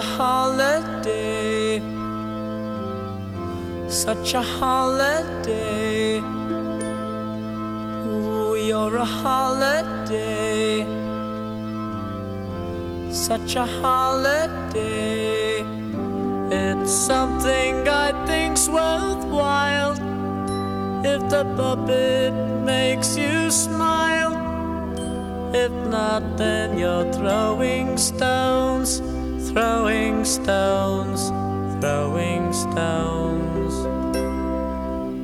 a holiday, such a holiday. Ooh, you're a holiday, such a holiday. It's something I think's worthwhile if the puppet makes you smile. If not, then you're throwing stones, throwing stones, throwing stones.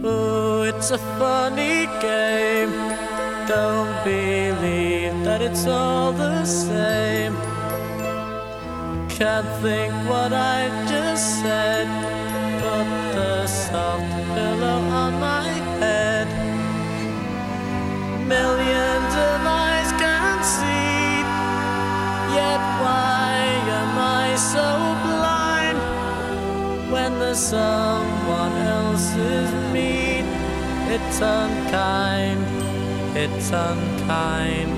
Ooh, it's a funny game. Don't believe that it's all the same. Can't think what I just said. Put the soft pillow on my head. Millions of eyes can see, yet why so blind when there's someone else's mean? It's unkind, it's unkind.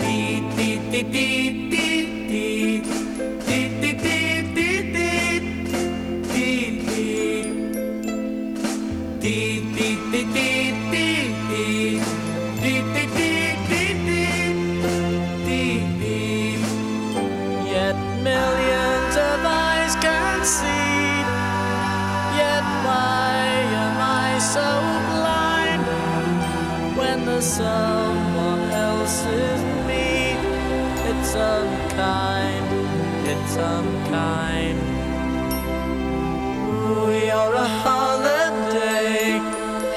Dee, dee, dee, dee, It's unkind, it's unkind. We are a holiday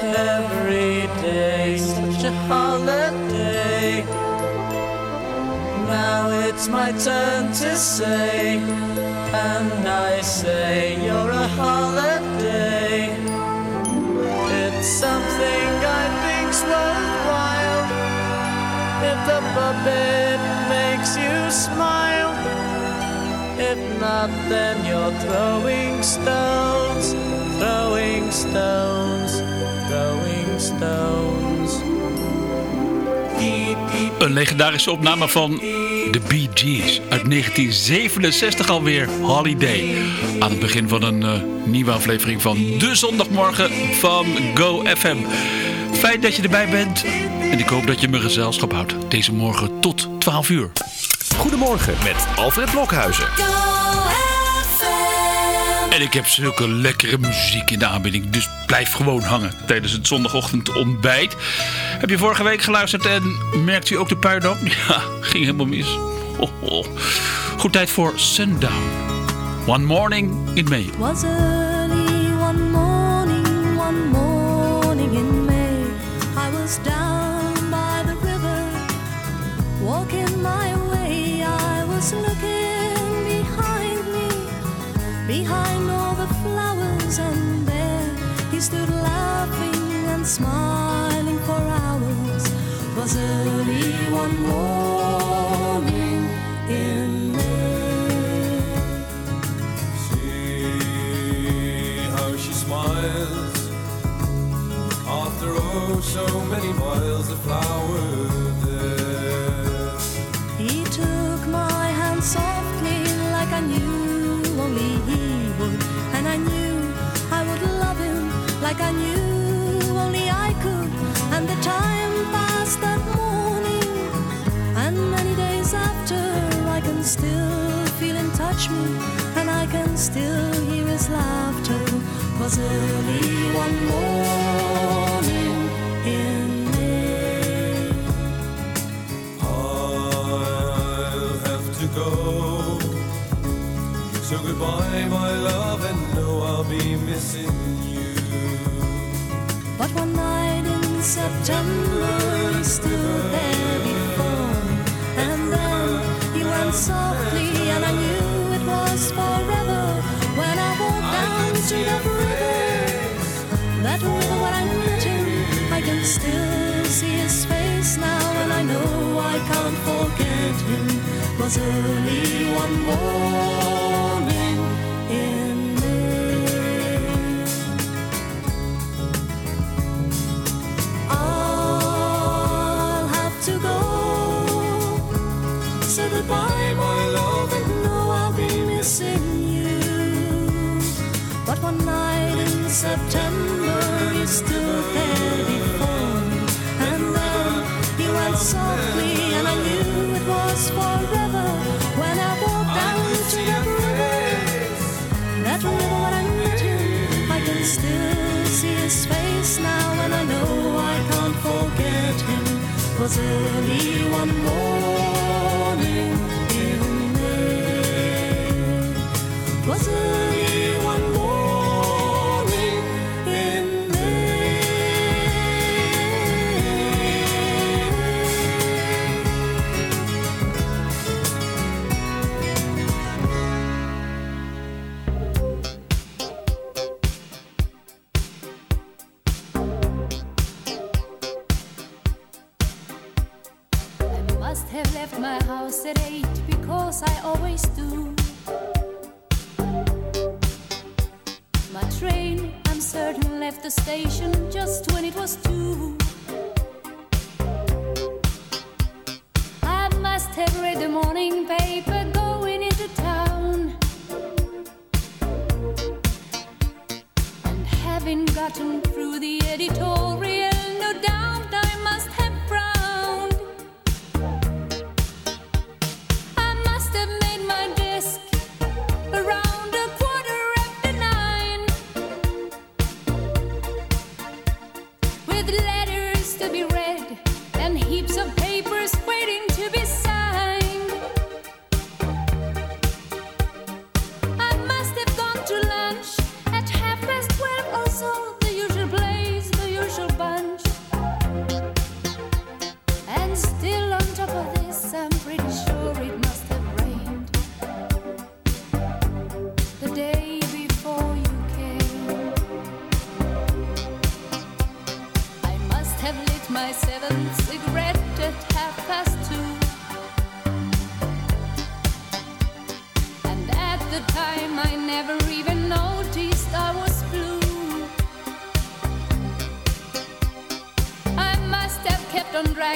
every day, such a holiday. Now it's my turn to say, and I say, You're a holiday. The makes you smile. Not, then throwing stones, throwing stones, throwing stones. Een legendarische opname van de Bee Gees uit 1967 alweer, Holiday. Aan het begin van een eh, nieuwe aflevering van de zondagmorgen van Go FM. Fijn dat je erbij bent en ik hoop dat je me gezelschap houdt deze morgen tot 12 uur. Goedemorgen met Alfred Blokhuizen. En ik heb zulke lekkere muziek in de aanbieding. Dus blijf gewoon hangen tijdens het zondagochtend ontbijt. Heb je vorige week geluisterd en merkt u ook de puinhoop? Ja, ging helemaal mis. Goed tijd voor Sundown. One morning in May. was early one morning, one morning in May. I was down smiling for hours. Was early one morning in May. See how she smiles after oh so many miles of flower there. He took my hand softly like I knew only he would. And I knew I would love him like I knew still hear his laughter. Was early one morning in May. I'll have to go. So goodbye, my love, and know I'll be missing you. But one night in September he stood second hymn was early one morning in May. I'll have to go, so goodbye, my love, and know I'll be missing you. But one night in September, you still there. still see his face now, and I know I can't forget him. Was early one morning.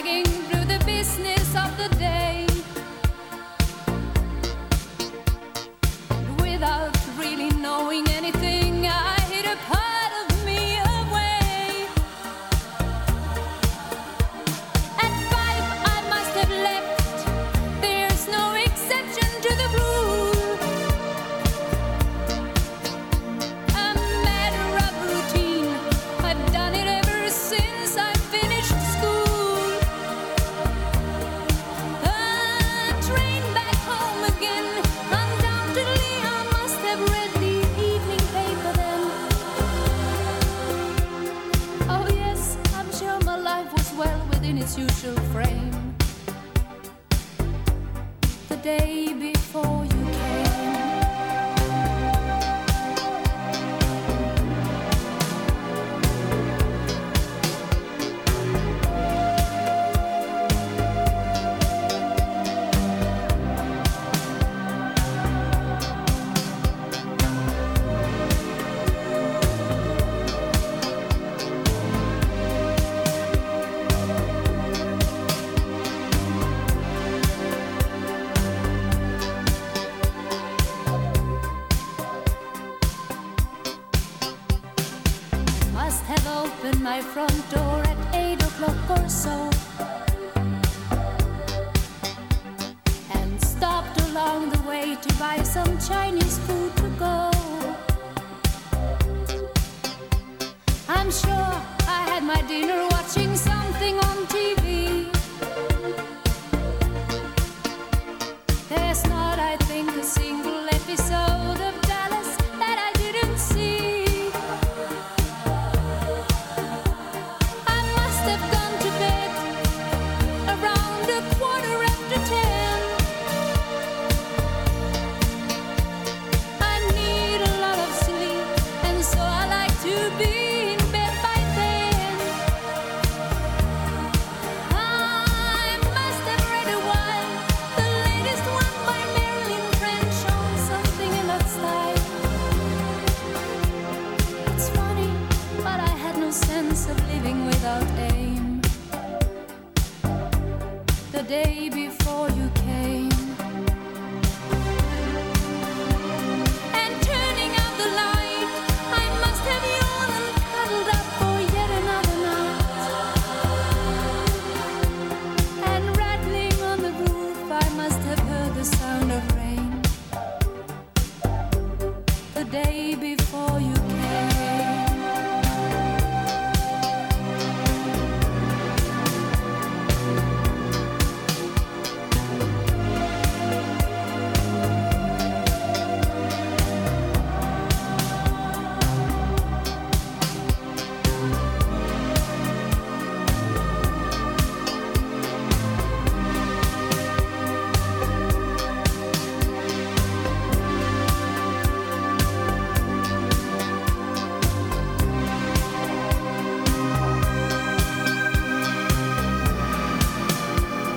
Dragging through the business of the day.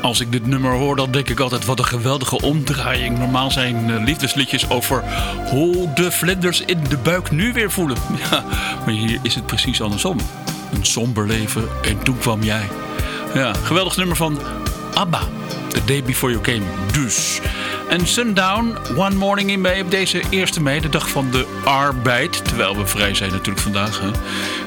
Als ik dit nummer hoor, dan denk ik altijd wat een geweldige omdraaiing. Normaal zijn eh, liefdesliedjes over hoe de vlinders in de buik nu weer voelen. Ja, maar hier is het precies andersom. Een somber leven en toen kwam jij. Ja, geweldig nummer van ABBA. The Day Before You Came, dus. En Sundown, One Morning in May op deze 1 mei, de dag van de arbeid. Terwijl we vrij zijn natuurlijk vandaag. Hè.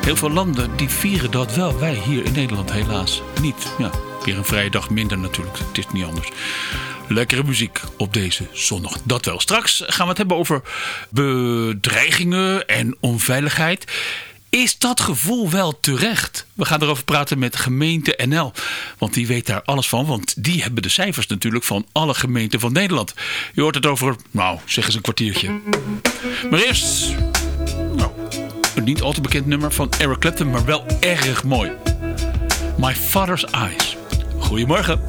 Heel veel landen die vieren dat wel. Wij hier in Nederland helaas niet. Ja, een vrije dag minder natuurlijk. Het is niet anders. Lekkere muziek op deze zondag. Dat wel. Straks gaan we het hebben over bedreigingen en onveiligheid. Is dat gevoel wel terecht? We gaan erover praten met gemeente NL. Want die weet daar alles van. Want die hebben de cijfers natuurlijk van alle gemeenten van Nederland. Je hoort het over, nou, zeg eens een kwartiertje. Maar eerst, nou, een niet al te bekend nummer van Eric Clapton, maar wel erg mooi. My Father's Eyes. Goedemorgen.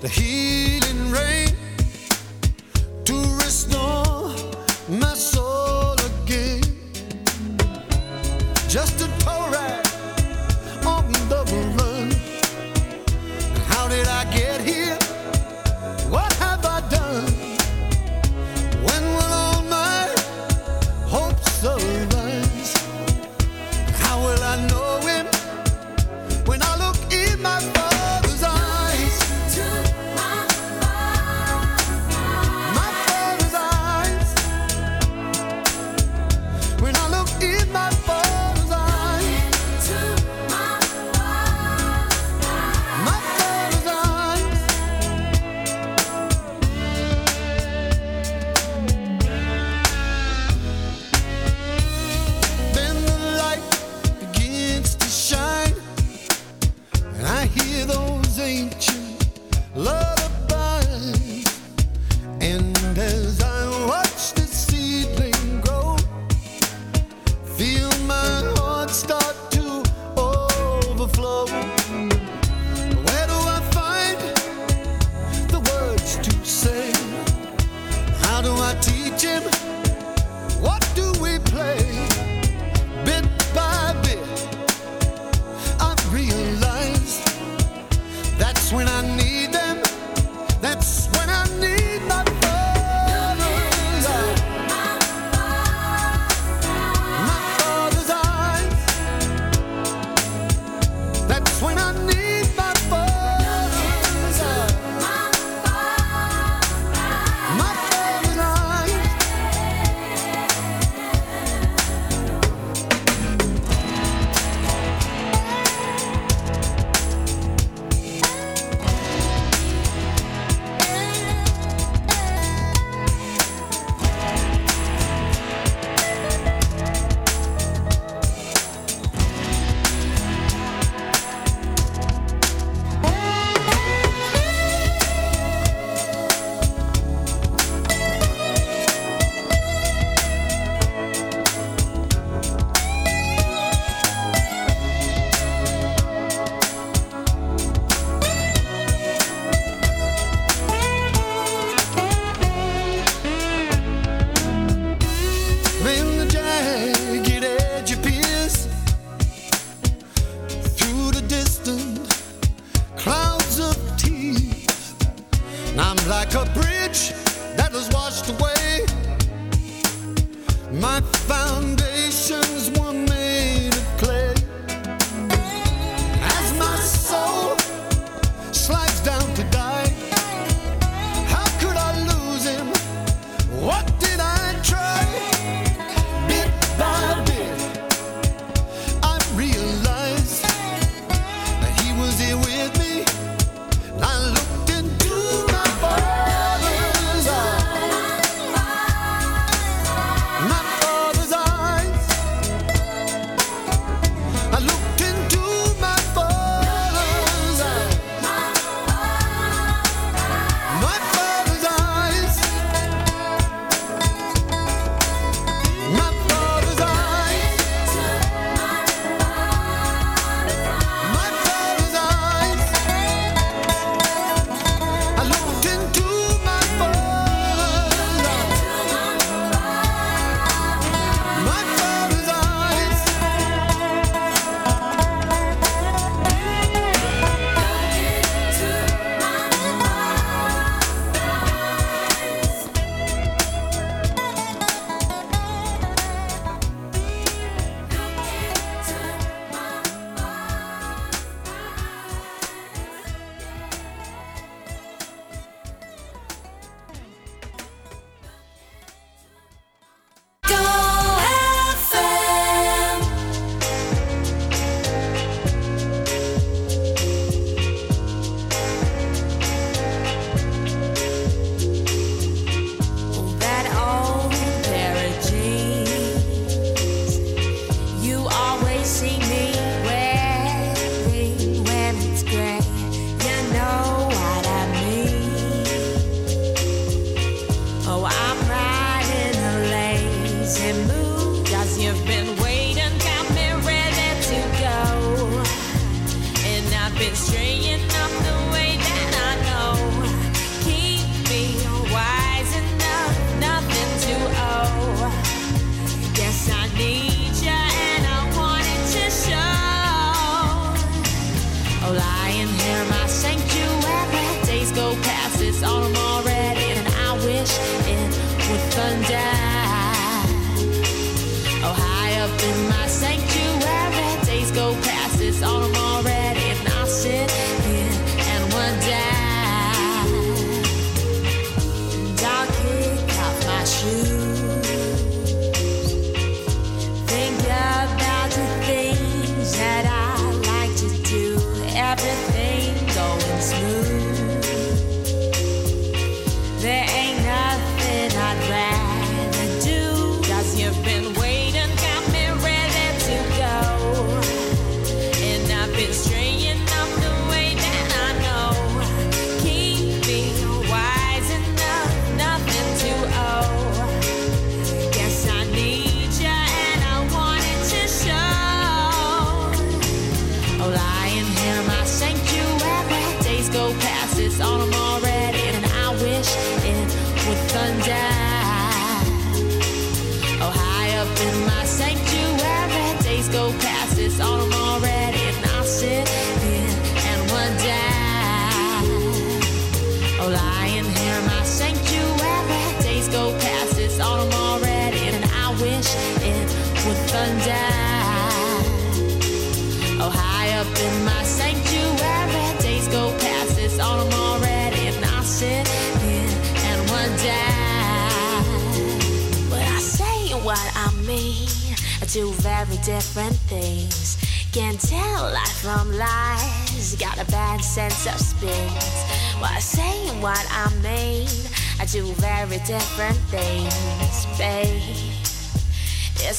The healing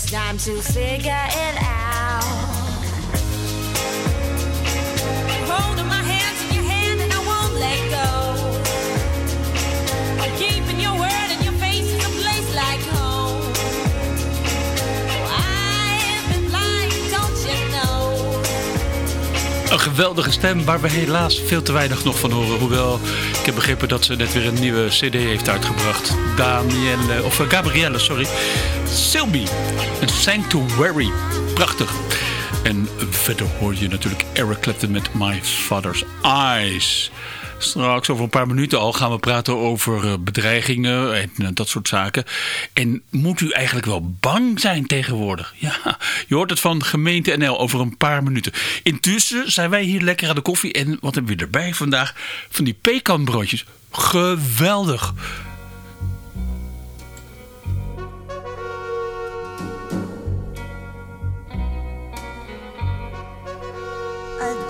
time to figure it out. Holding my hands in your hand and I won't let go. I'm keeping your word and your face is a place like home. I've been blind, don't you know? Een geweldige stem waar we helaas veel te weinig nog van horen. Hoewel, ik heb begrepen dat ze net weer een nieuwe cd heeft uitgebracht. Danielle, of eh, Gabrielle, sorry. Silby, een Sanctuary. Prachtig. En verder hoor je natuurlijk Eric Clapton met My Father's Eyes. Straks over een paar minuten al gaan we praten over eh, bedreigingen en eh, dat soort zaken. En moet u eigenlijk wel bang zijn tegenwoordig? Ja, je hoort het van gemeente NL over een paar minuten. Intussen zijn wij hier lekker aan de koffie. En wat hebben we erbij vandaag? Van die pekanbroodjes. Geweldig.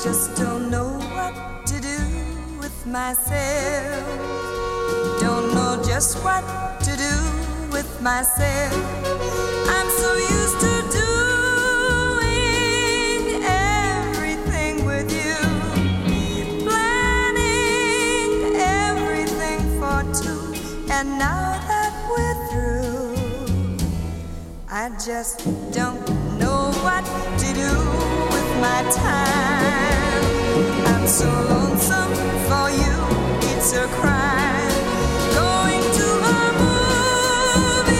Just don't know what to do with myself. Don't know just what to do with myself. I'm so used to doing everything with you, planning everything for two, and now that we're through. I just don't know what to do my time. I'm so lonesome for you, it's a crime. Going to movie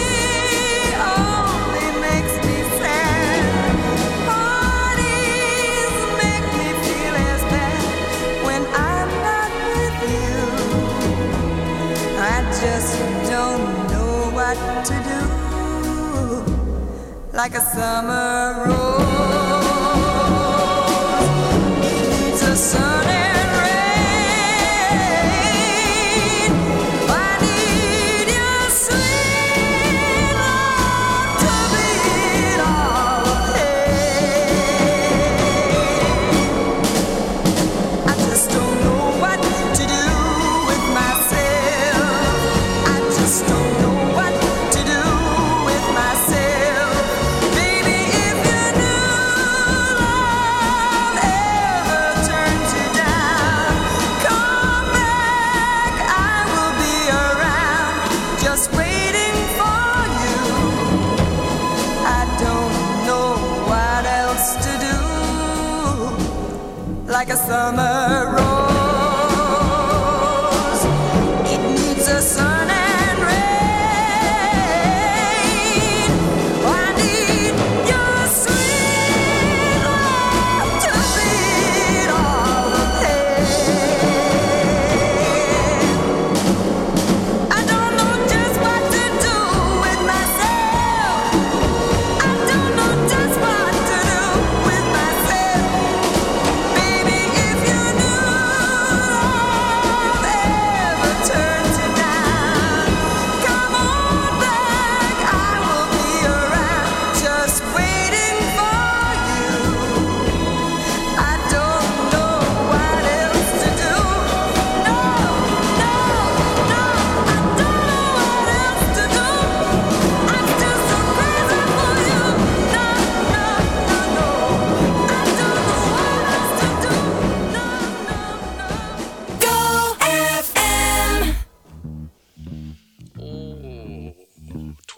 only makes me sad. Parties make me feel as bad when I'm not with you. I just don't know what to do like a summer rose.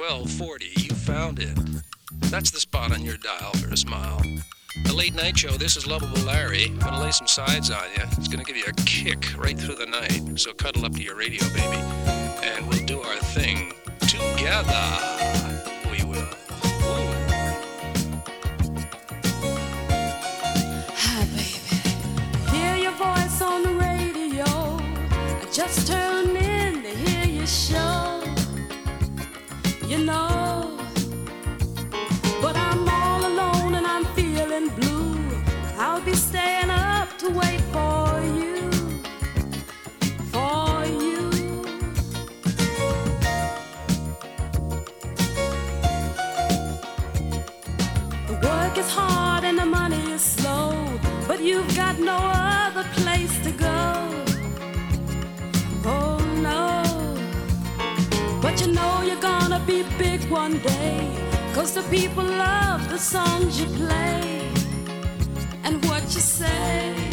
1240, you found it. That's the spot on your dial for a smile. The late night show, this is Lovable Larry. Gonna lay some sides on you. It's gonna give you a kick right through the night. So cuddle up to your radio, baby, and we'll do our thing together. Is hard and the money is slow, but you've got no other place to go. Oh no, but you know you're gonna be big one day, cause the people love the songs you play and what you say.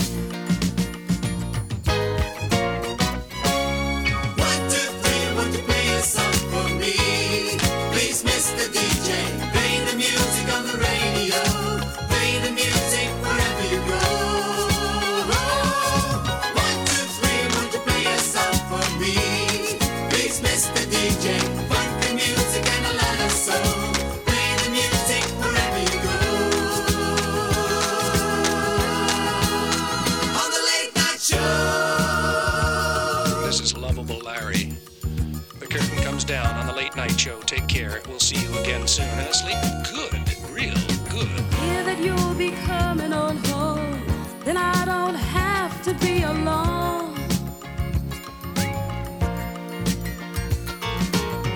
Again soon. And good, real good. Hear that you'll be coming on home, then I don't have to be alone.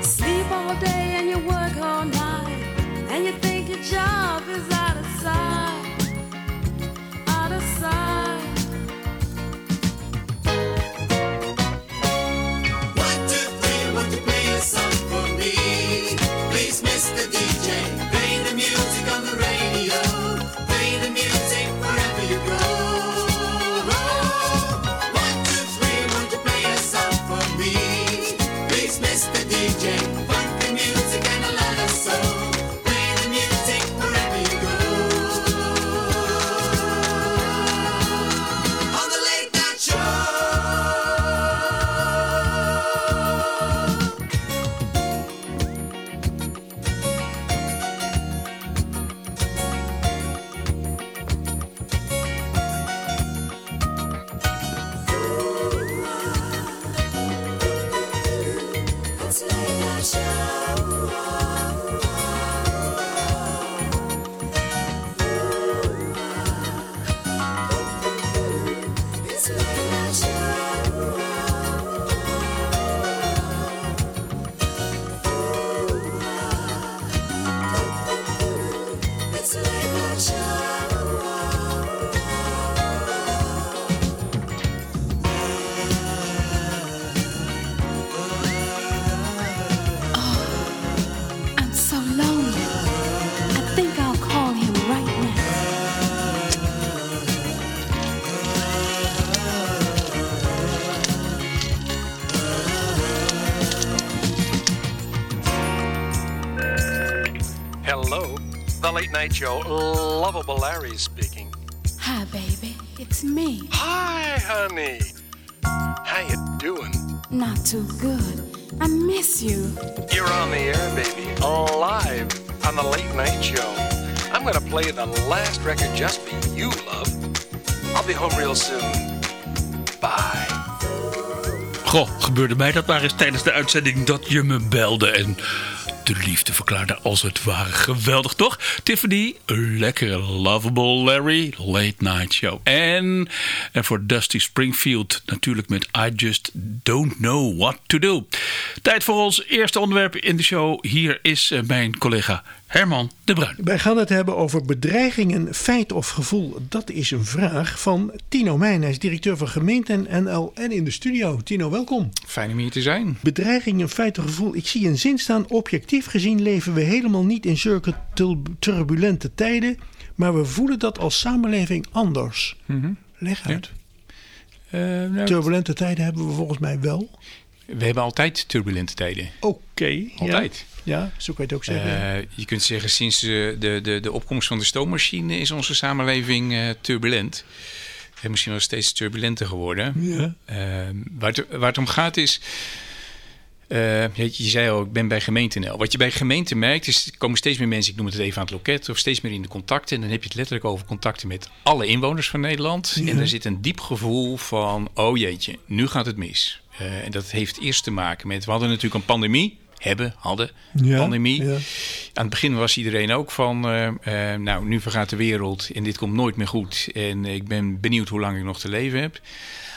Sleep all day and you work all night, and you think late night show. Lovable Larry speaking. Hi, baby. It's me. Hi, honey. How you doing? Not too good. I miss you. You're on the air, baby. Live on the late night show. I'm gonna play the last record just for you, love. I'll be home real soon. Bye. Goh, gebeurde mij dat maar eens tijdens de uitzending dat je me belde en de liefde verklaarde als het ware. Geweldig, toch? Tiffany, lekkere Lovable Larry, Late Night Show. En, en voor Dusty Springfield natuurlijk met I Just Don't Know What To Do. Tijd voor ons eerste onderwerp in de show. Hier is eh, mijn collega Herman de Bruin. Wij gaan het hebben over bedreigingen, feit of gevoel. Dat is een vraag van Tino Meijn. Hij is directeur van gemeente NL en in de studio. Tino, welkom. Fijn om hier te zijn. Bedreigingen, feit of gevoel. Ik zie een zin staan. Objectief gezien leven we helemaal niet in zulke turbulente tijden. Maar we voelen dat als samenleving anders. Leg uit. Eh, nou, Turbulente tijden hebben we volgens mij wel. we hebben altijd turbulente tijden. Oké. Altijd. Ja, zo kan je het ook zeggen. Eh, je kunt zeggen, sinds eh, de, de, de opkomst van de stoommachine is onze samenleving eh, turbulent. En misschien wel steeds turbulenter geworden. Ja. Waar, het, waar het om gaat is. je, je zei al, ik ben bij gemeente.nl. Wat je bij gemeente merkt, is er komen steeds meer mensen, ik noem het even aan het loket, of steeds meer in de contacten. En dan heb je het letterlijk over contacten met alle inwoners van Nederland. Ja. En daar zit een diep gevoel van, oh jeetje, nu gaat het mis. En dat heeft eerst te maken met, we hadden natuurlijk een pandemie. Hebben, hadden, Ja, pandemie. ja. Aan het begin was iedereen ook van, eh, eh, nou, nu vergaat de wereld en dit komt nooit meer goed. En ik ben benieuwd hoe lang ik nog te leven heb.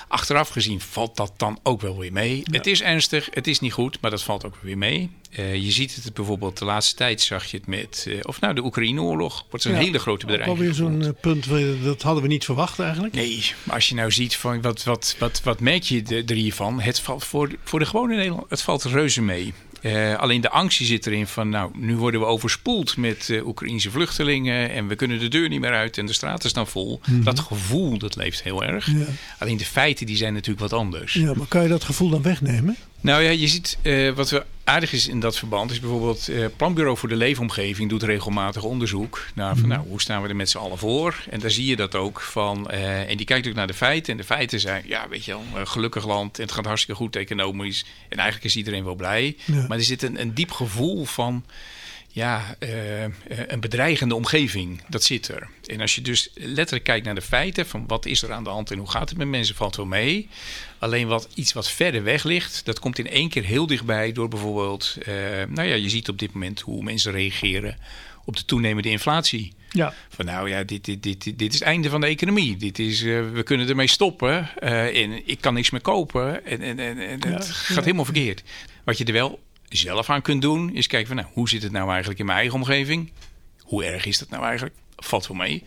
Achteraf gezien valt dat dan ook wel weer mee. Het is ernstig, het is niet goed, maar dat valt ook weer mee. Eh, je ziet het bijvoorbeeld de laatste tijd zag je het met, eh, of nou de Oekraïne-oorlog, wordt een Ja, hele grote bedreiging. alweer zo'n eh, punt, dat hadden we niet verwacht eigenlijk. Nee, maar als je nou ziet van wat, wat, wat, wat merk je er er hiervan? Het valt voor, voor de gewone Nederland, het valt reuze mee. Eh, alleen de angst zit erin van, nou, nu worden we overspoeld met eh Oekraïnse vluchtelingen en we kunnen de deur niet meer uit en de straten staan vol. Mhm. Dat gevoel, dat leeft heel erg. Ja. Alleen de feiten, die zijn natuurlijk wat anders. Ja, maar kan je dat gevoel dan wegnemen? Nou ja, je ziet eh, wat we aardig is in dat verband is bijvoorbeeld eh Planbureau voor de Leefomgeving doet regelmatig onderzoek naar van, nou, hoe staan we er met z'n allen voor? En daar zie je dat ook van. eh, en die kijkt ook naar de feiten. En de feiten zijn, ja, weet je wel, een gelukkig land en het gaat hartstikke goed economisch. En eigenlijk is iedereen wel blij. Ja. Maar er zit een, een diep gevoel van. Ja, eh, eh, een bedreigende omgeving, dat zit er. En als je dus letterlijk kijkt naar de feiten van wat is er aan de hand en hoe gaat het met mensen, valt wel mee. Alleen wat iets wat verder weg ligt, dat komt in één keer heel dichtbij door bijvoorbeeld, eh, nou ja, je ziet op dit moment hoe mensen reageren op de toenemende inflatie. Ja. Van nou ja, dit, dit, dit, dit, is het einde van de economie. Dit is, we kunnen ermee stoppen en ik kan niks meer kopen en, en, en, en Ja, het gaat ja. helemaal verkeerd. Wat je er wel zelf aan kunt doen, is kijken van nou, hoe zit het nou eigenlijk in mijn eigen omgeving? Hoe erg is dat nou eigenlijk? Valt wel mee.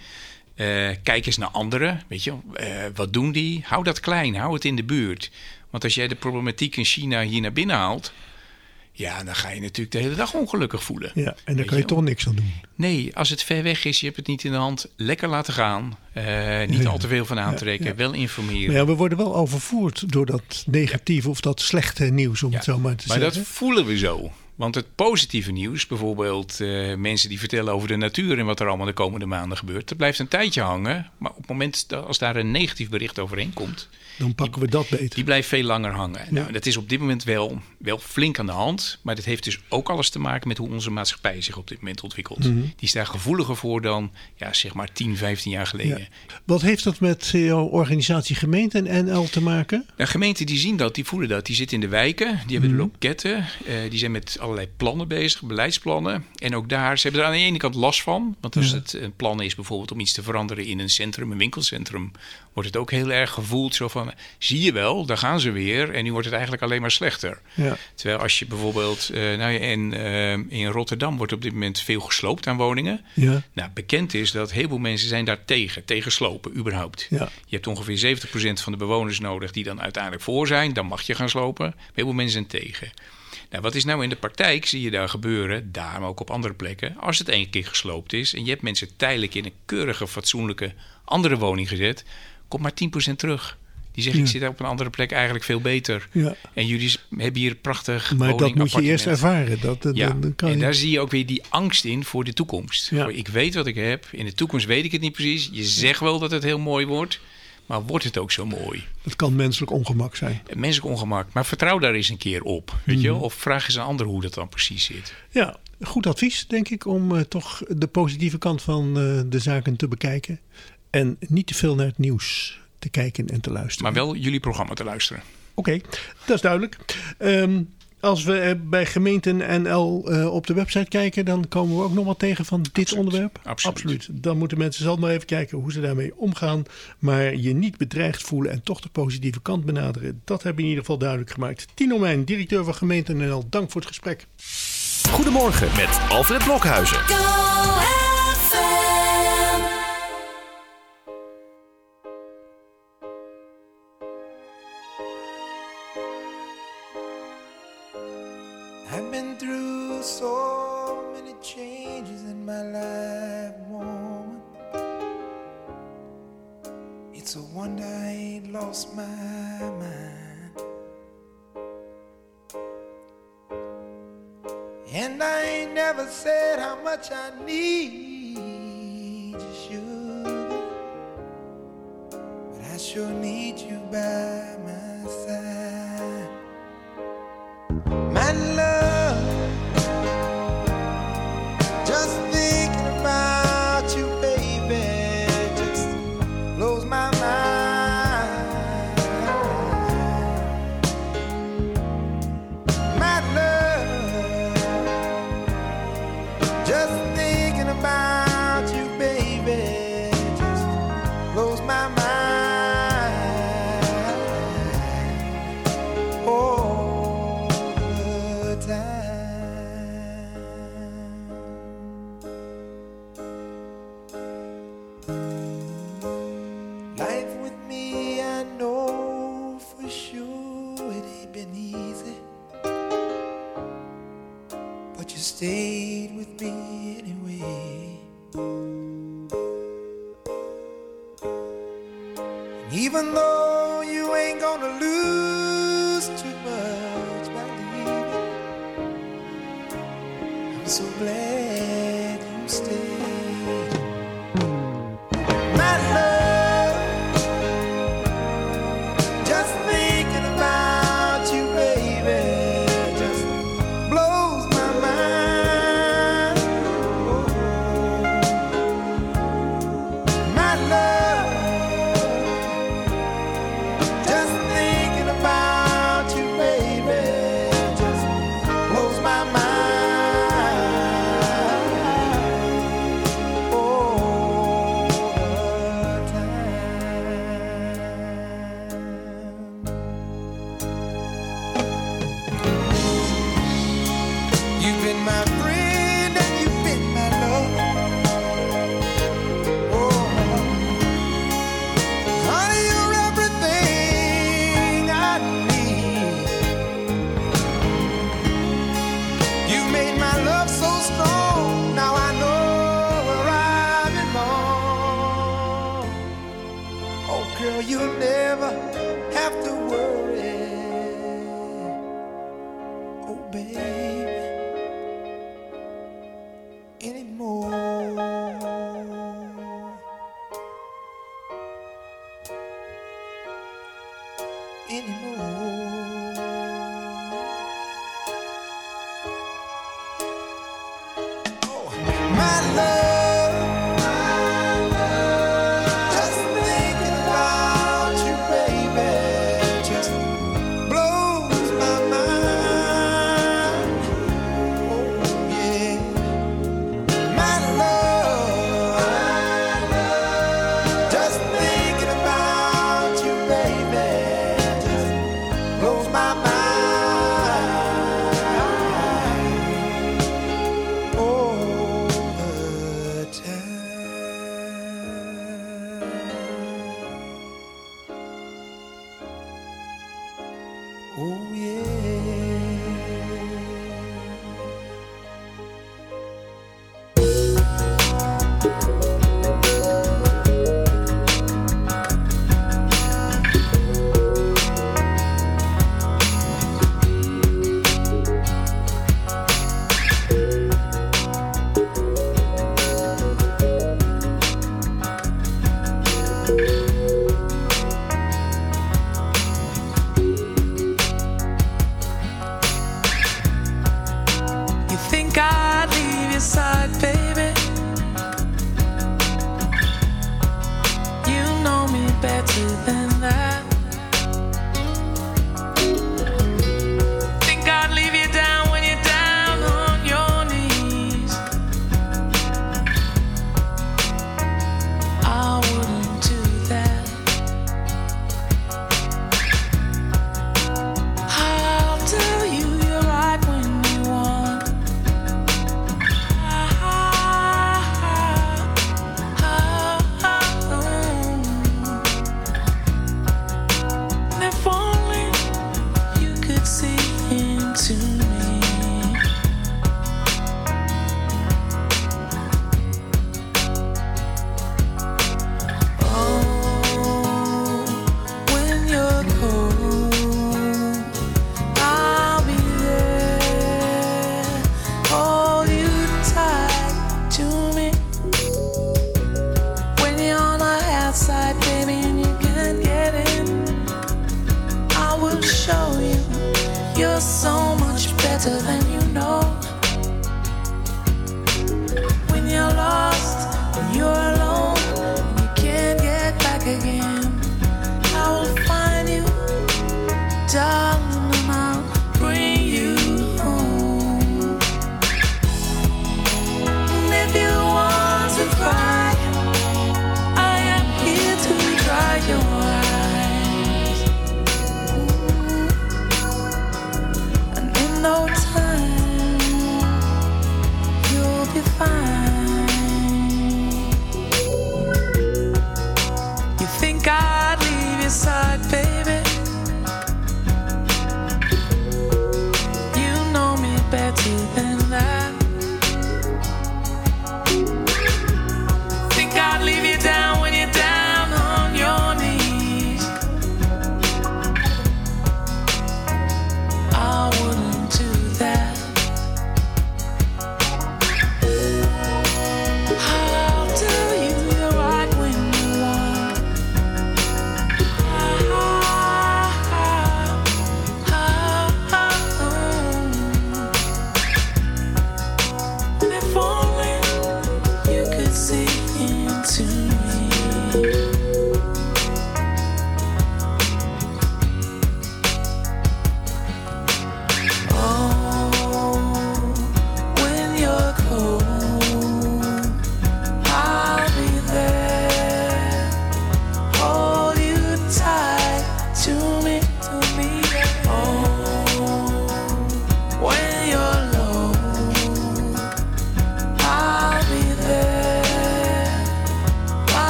Eh, kijk eens naar anderen. Weet je. Eh, wat doen die? Hou dat klein, hou het in de buurt. Want als jij de problematiek in China hier naar binnen haalt, ja, dan ga je natuurlijk de hele dag ongelukkig voelen. Ja, en daar kan je je toch niks aan doen. Nee, als het ver weg is, je hebt het niet in de hand, lekker laten gaan. Eh, niet Ja. al te veel van aantrekken, Ja, ja. wel informeren. Maar ja, we worden wel overvoerd door dat negatieve of dat slechte nieuws, om het zo maar te Maar dat zeggen. voelen we zo. Want het positieve nieuws, bijvoorbeeld eh, mensen die vertellen over de natuur en wat er allemaal de komende maanden gebeurt, dat blijft een tijdje hangen. Maar op het moment dat als daar een negatief bericht overheen komt, Dan pakken we dat beter. die blijft veel langer hangen. Nou, dat is op dit moment wel, wel flink aan de hand. Maar dat heeft dus ook alles te maken met hoe onze maatschappij zich op dit moment ontwikkelt. Mhm. Die is daar gevoeliger voor dan ja, zeg maar 10, 15 jaar geleden. Ja. Wat heeft dat met jouw organisatie gemeente en NL te maken? De gemeenten die zien dat, die voelen dat. Die zitten in de wijken, die hebben de Mhm. loketten. eh, die zijn met allerlei plannen bezig, beleidsplannen. En ook daar, ze hebben er aan de ene kant last van. Want als Ja. het een plan is bijvoorbeeld om iets te veranderen in een centrum, een winkelcentrum, wordt het ook heel erg gevoeld. Zo van, zie je wel, daar gaan ze weer. En nu wordt het eigenlijk alleen maar slechter. Ja. Terwijl als je bijvoorbeeld, eh, nou ja, in, eh, in Rotterdam wordt op dit moment veel gesloopt aan woningen. Ja. Nou, bekend is dat heel veel mensen zijn daar tegen, tegen slopen, überhaupt. Ja. Je hebt ongeveer 70% van de bewoners nodig die dan uiteindelijk voor zijn. Dan mag je gaan slopen. Heel veel mensen zijn tegen. Nou, wat is nou in de praktijk, zie je daar gebeuren, daar maar ook op andere plekken. Als het één keer gesloopt is en je hebt mensen tijdelijk in een keurige, fatsoenlijke andere woning gezet, komt maar 10% terug. Die zeggen, Ja. ik zit op een andere plek eigenlijk veel beter. Ja. En jullie hebben hier een prachtig Maar dat moet je eerst ervaren. Dat, dat- Ja, kan en je... daar zie je ook weer die angst in voor de toekomst. Voor, ik weet wat ik heb. In de toekomst weet ik het niet precies. Je zegt wel dat het heel mooi wordt. Maar wordt het ook zo mooi? Het kan menselijk ongemak zijn. Een Menselijk ongemak. Maar vertrouw daar eens een keer op. Weet je? Mhm. Of vraag eens aan anderen hoe dat dan precies zit. Ja, goed advies denk ik om eh, toch de positieve kant van eh, de zaken te bekijken. En niet te veel naar het nieuws te kijken en te luisteren. Maar wel jullie programma te luisteren. Oké, dat is duidelijk. Ehm, als we bij gemeenten NL eh, op de website kijken, dan komen we ook nog wat tegen van dit onderwerp. Absoluut. Dan moeten mensen zelf maar even kijken hoe ze daarmee omgaan. Maar je niet bedreigd voelen en toch de positieve kant benaderen. Dat hebben we in ieder geval duidelijk gemaakt. Tino Mijn, directeur van gemeente NL, dank voor het gesprek. Goedemorgen met Alfred Blokhuizen. much I need. you stayed with me anyway. And even though you ain't gonna lose too much by leaving, I'm so glad.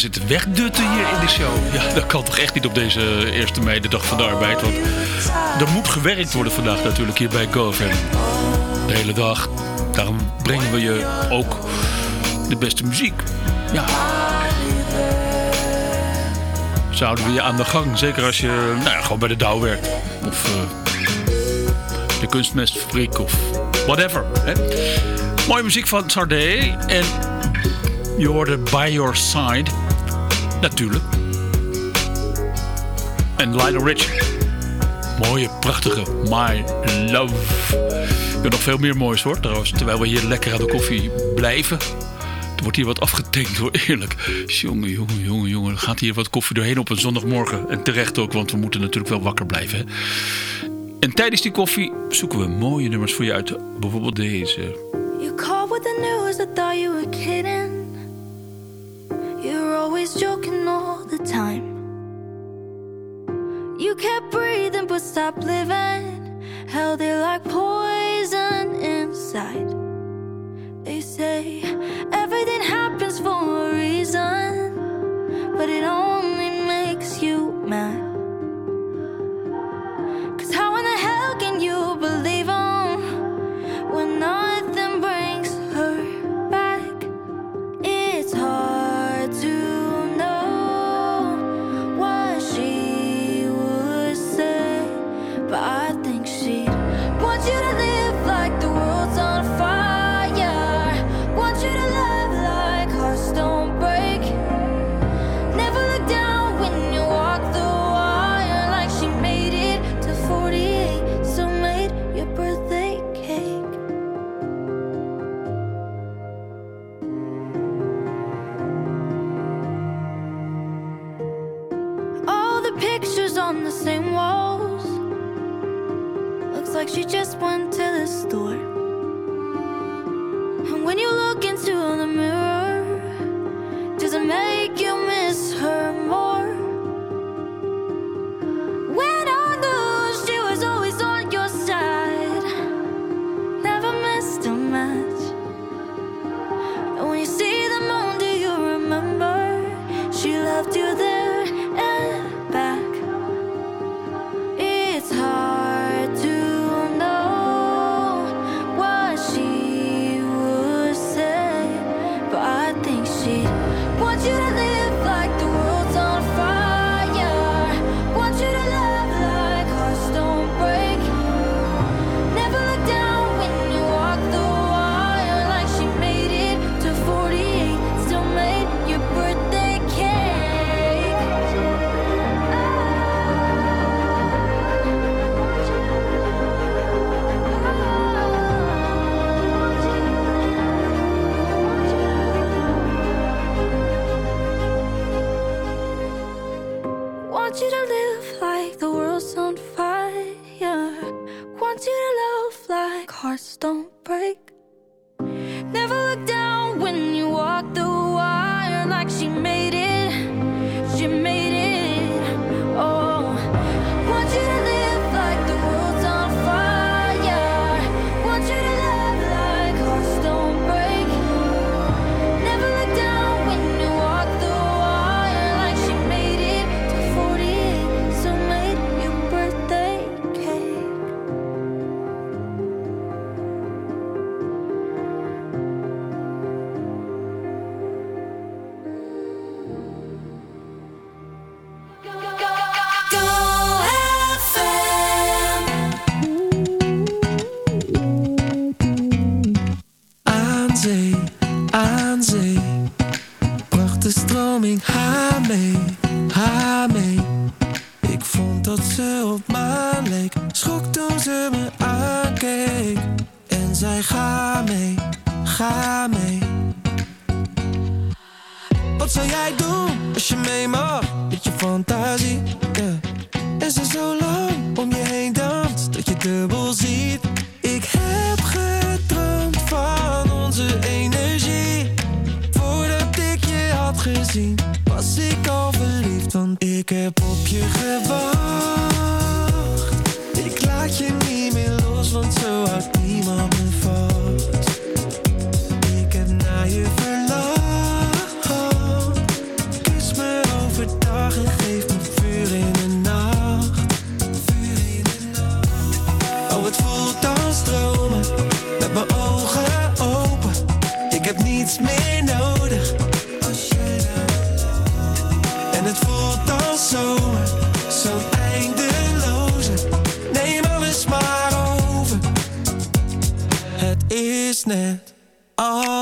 Zitten wegdutten hier in de show. Ja, dat kan toch echt niet op deze eerste mei, de dag van de arbeid. Want er moet gewerkt worden vandaag natuurlijk hier bij GoFam. De hele dag. Daarom brengen we je ook de beste muziek. Ja. Zouden we je aan de gang. Zeker als je nou ja, gewoon bij de Douw werkt. Of eh, de kunstmestfabriek of whatever. Mooie muziek van Sardé. En je hoorde By Your Side. Natuurlijk. En Lionel Richie. Mooie, prachtige My Love. Ik heb nog veel meer moois hoor. Trouwens, terwijl we hier lekker aan de koffie blijven. Er wordt hier wat afgetankt hoor, eerlijk. Jongen, jongen, jongen, jongen. Gaat hier wat koffie doorheen op een zondagmorgen. En terecht ook, want we moeten natuurlijk wel wakker blijven. Hè? En tijdens die koffie zoeken we mooie nummers voor je uit. Bijvoorbeeld deze. You called with the news, I thought you were kidding. Always joking all the time. You kept breathing but stopped living. Held it like poison inside. They say everything happens for a reason, but it only makes you mad. ik al verliefd, want ik heb op je gewacht. Ik laat je niet meer los, want zo houdt niemand me vast. Ik heb naar je verlangd. Kus me overdag en geef me vuur in de nacht. Vuur in de nacht. Oh, het voelt als stromen, met mijn ogen open. Ik heb niets meer.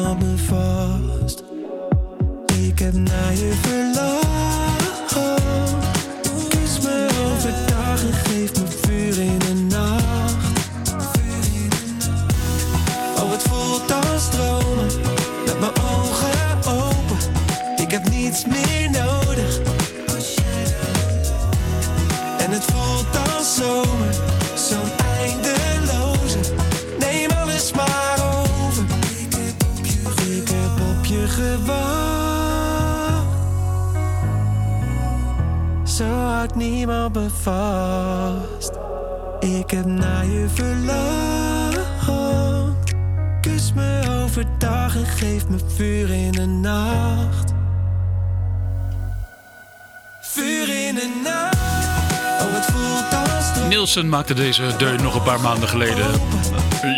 Houdt niemand gewacht. Zo houdt niemand me vast. Ik heb naar je verlangd. Kus me overdag en geef me vuur in de nacht. Vuur in de nacht. Oh, het voelt als de Nielsen maakte deze deun nog een paar maanden geleden.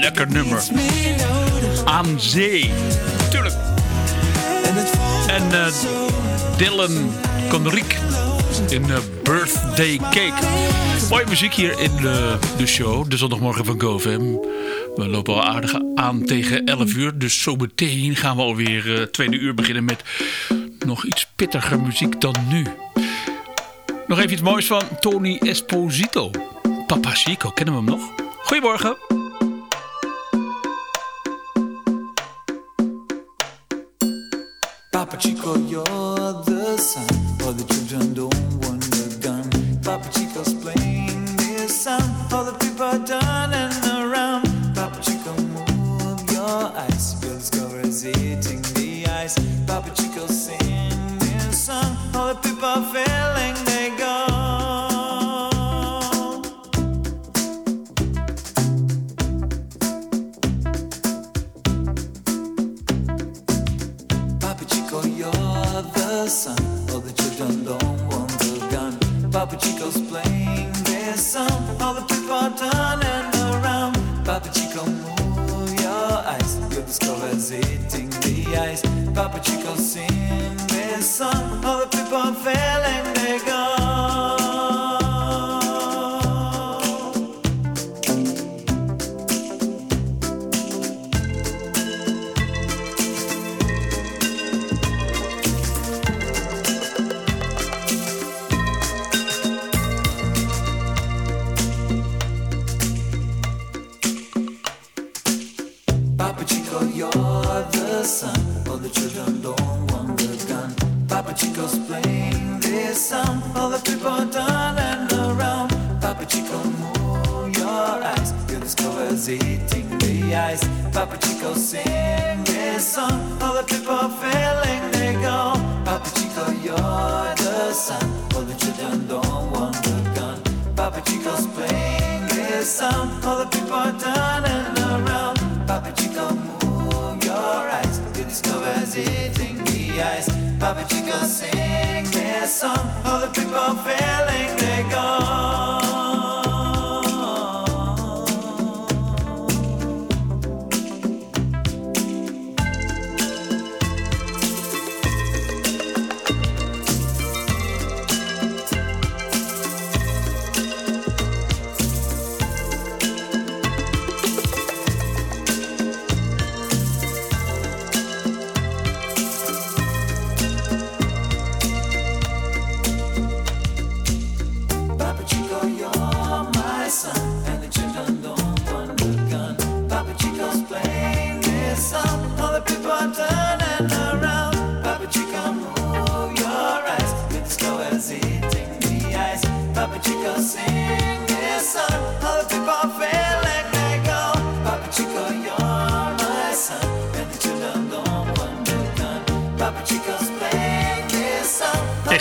Lekker nummer. Aan zee. Tuurlijk. En eh, Dylan Conrique in eh, Birthday Cake. Mooie muziek hier in de, de show. De zondagmorgen van GoFam. We lopen al aardig aan tegen 11 uur. Dus zo meteen gaan we alweer uh, tweede uur beginnen met nog iets pittiger muziek dan nu. Nog even iets moois van Tony Esposito. Papa Chico, kennen we hem nog? Goedemorgen. Papa Chico, you're the son. All the confess.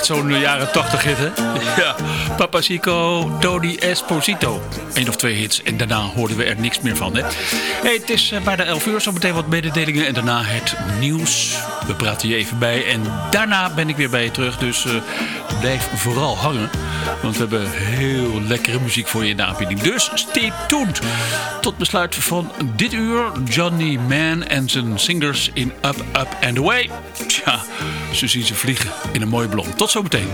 Echt zo'n eh, jaren 80 hit, hè? Ja, Papasico, Tony Esposito. Eén of twee hits en daarna hoorden we er niks meer van, hè? Hey, het is eh, bijna 11 uur, zo meteen wat mededelingen en daarna het nieuws. We praten je even bij en daarna ben ik weer bij je terug, dus eh, blijf vooral hangen. Want we hebben heel lekkere muziek voor je in de aanbieding. Dus stay tuned. Tot besluit van dit uur, Johnny Man en zijn singers in Up, Up and Away. Tja, ze zien ze vliegen in een mooie ballon. Tot zometeen.